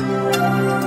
Música